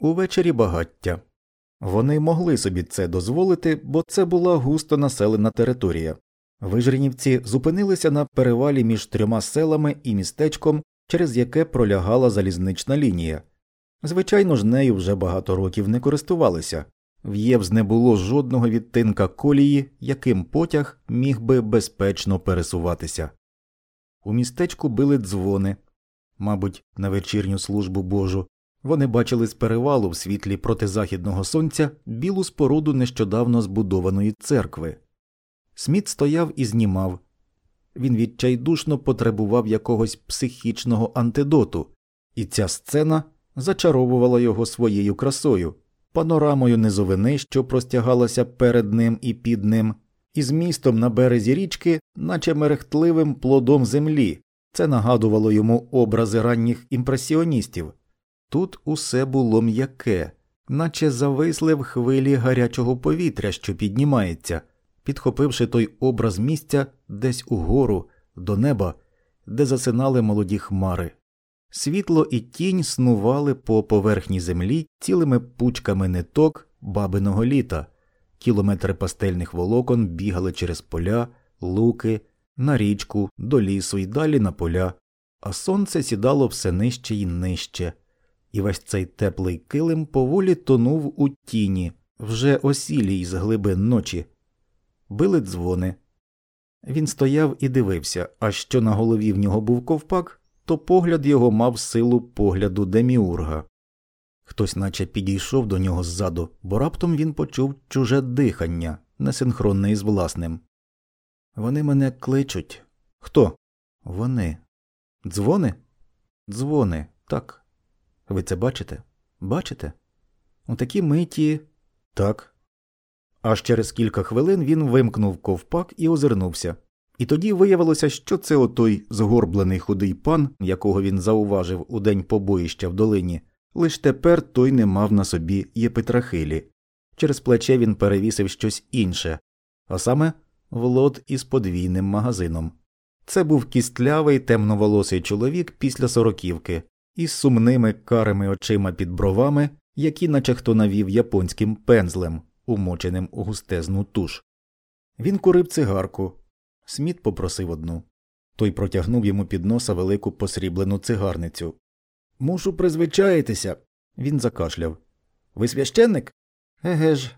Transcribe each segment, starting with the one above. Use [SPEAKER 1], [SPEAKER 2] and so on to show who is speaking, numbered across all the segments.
[SPEAKER 1] Увечері багаття. Вони могли собі це дозволити, бо це була густо населена територія. Вижренівці зупинилися на перевалі між трьома селами і містечком, через яке пролягала залізнична лінія. Звичайно ж, нею вже багато років не користувалися. В Євз не було жодного відтинка колії, яким потяг міг би безпечно пересуватися. У містечку били дзвони, мабуть, на вечірню службу Божу. Вони бачили з перевалу в світлі протизахідного сонця білу споруду нещодавно збудованої церкви. Сміт стояв і знімав. Він відчайдушно потребував якогось психічного антидоту, і ця сцена зачаровувала його своєю красою, панорамою низовини, що простягалася перед ним і під ним, і з містом на березі річки, наче мерехтливим плодом землі. Це нагадувало йому образи ранніх імпресіоністів. Тут усе було м'яке, наче зависли в хвилі гарячого повітря, що піднімається, підхопивши той образ місця десь угору, до неба, де засинали молоді хмари. Світло і тінь снували по поверхні землі цілими пучками ниток бабиного літа, кілометри пастельних волокон бігали через поля, луки, на річку, до лісу і далі на поля, а сонце сідало все нижче і нижче, і весь цей теплий килим поволі тонув у тіні, вже осілій з глибин ночі. Били дзвони. Він стояв і дивився, а що на голові в нього був ковпак, то погляд його мав силу погляду деміурга. Хтось наче підійшов до нього ззаду, бо раптом він почув чуже дихання, несинхронне із власним. Вони мене кличуть. Хто? Вони. Дзвони? Дзвони, так. Ви це бачите? Бачите? У такі миті. Так. Аж через кілька хвилин він вимкнув ковпак і озирнувся. І тоді виявилося, що це отой згорблений худий пан, якого він зауважив у день побоїща в долині, лиш тепер той не мав на собі єпитрахилі. Через плече він перевісив щось інше, а саме влот із подвійним магазином. Це був кістлявий темноволосий чоловік після сороківки, із сумними карими очима під бровами, які наче хто навів японським пензлем, умоченим у густезну туш. Він курив цигарку. Сміт попросив одну. Той протягнув йому під носа велику посріблену цигарницю. Мушу призвичаїтися. Він закашляв. Ви священник? Еге ж.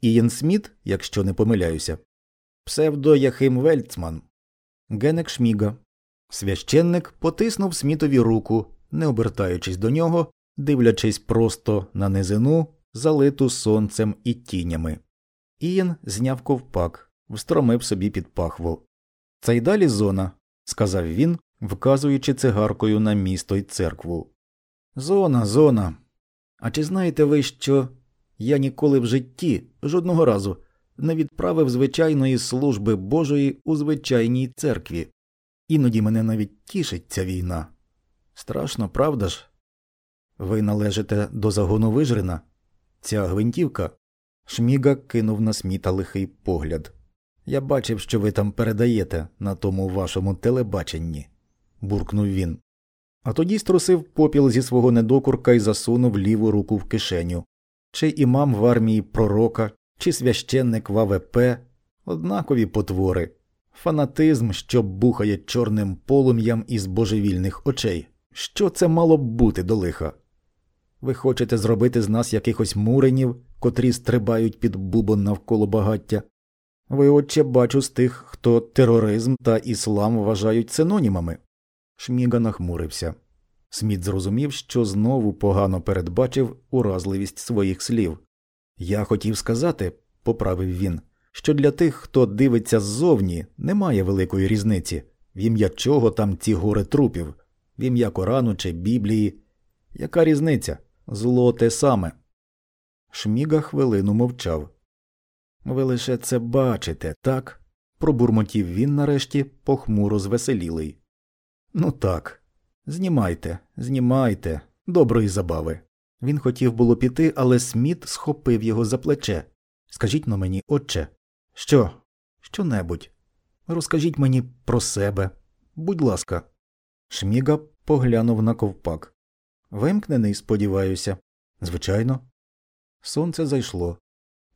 [SPEAKER 1] Ієн Сміт, якщо не помиляюся. Псевдо Яхим Вельцман. Генек Шміга. Священник потиснув Смітові руку, не обертаючись до нього, дивлячись просто на низину, залиту сонцем і тінями. Ієн зняв ковпак, встромив собі під пахву. Це й далі зона, сказав він, вказуючи цигаркою на місто й церкву. Зона, зона. А чи знаєте ви, що я ніколи в житті, жодного разу, не відправив звичайної служби Божої у звичайній церкві? Іноді мене навіть тішить ця війна. Страшно, правда ж? Ви належите до загону вижрина? Ця гвинтівка. Шміга кинув на сміта лихий погляд. Я бачив, що ви там передаєте на тому вашому телебаченні, буркнув він. А тоді струсив попіл зі свого недокурка і засунув ліву руку в кишеню. Чи імам в армії пророка, чи священник в АВП однакові потвори, фанатизм, що бухає чорним полум'ям із божевільних очей. Що це мало б бути до лиха? Ви хочете зробити з нас якихось муренів, котрі стрибають під бубон навколо багаття? Ви, отче, бачу з тих, хто тероризм та іслам вважають синонімами. Шміга нахмурився. Сміт зрозумів, що знову погано передбачив уразливість своїх слів. Я хотів сказати, поправив він, що для тих, хто дивиться ззовні, немає великої різниці, в ім'я чого там ці гори трупів, в ім'я Корану чи Біблії. Яка різниця? Зло те саме. Шміга хвилину мовчав. Ви лише це бачите, так? пробурмотів він нарешті похмуро звеселілий. Ну так, знімайте, знімайте, доброї забави. Він хотів було піти, але Сміт схопив його за плече. Скажіть на мені, отче, що? Що небудь? Розкажіть мені про себе. Будь ласка. Шміга поглянув на ковпак. Вимкнений, сподіваюся. Звичайно. Сонце зайшло.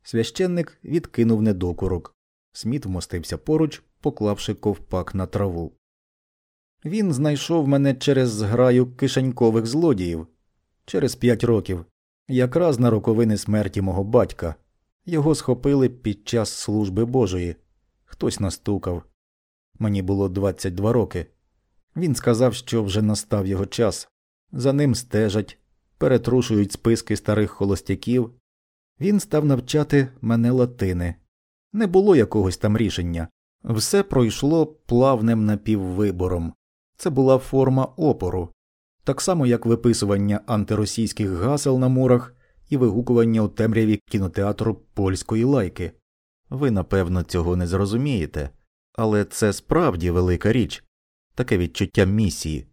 [SPEAKER 1] Священник відкинув недокурок. Сміт вмостився поруч, поклавши ковпак на траву. Він знайшов мене через зграю кишенькових злодіїв через п'ять років, якраз на роковини смерті мого батька. Його схопили під час служби Божої. Хтось настукав. Мені було 22 роки. Він сказав, що вже настав його час. За ним стежать, перетрушують списки старих холостяків. Він став навчати мене латини. Не було якогось там рішення. Все пройшло плавним напіввибором. Це була форма опору, так само як виписування антиросійських гасел на мурах і вигукування у темряві кінотеатру польської лайки. Ви, напевно, цього не зрозумієте, але це справді велика річ, таке відчуття місії.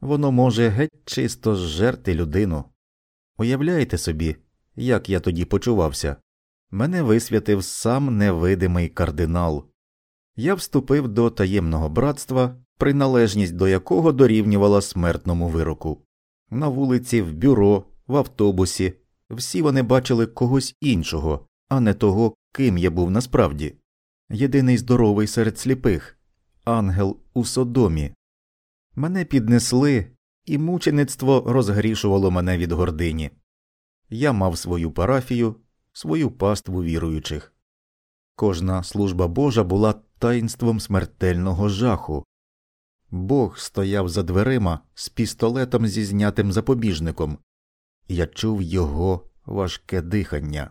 [SPEAKER 1] Воно може геть чисто зжерти людину. Уявляєте собі, як я тоді почувався? Мене висвятив сам невидимий кардинал. Я вступив до таємного братства, приналежність до якого дорівнювала смертному вироку. На вулиці, в бюро, в автобусі всі вони бачили когось іншого, а не того, ким я був насправді. Єдиний здоровий серед сліпих ангел у содомі. Мене піднесли, і мучеництво розгрішувало мене від гордині. Я мав свою парафію, свою паству віруючих. Кожна служба Божа була таїнством смертельного жаху. Бог стояв за дверима з пістолетом зі знятим запобіжником, я чув його важке дихання.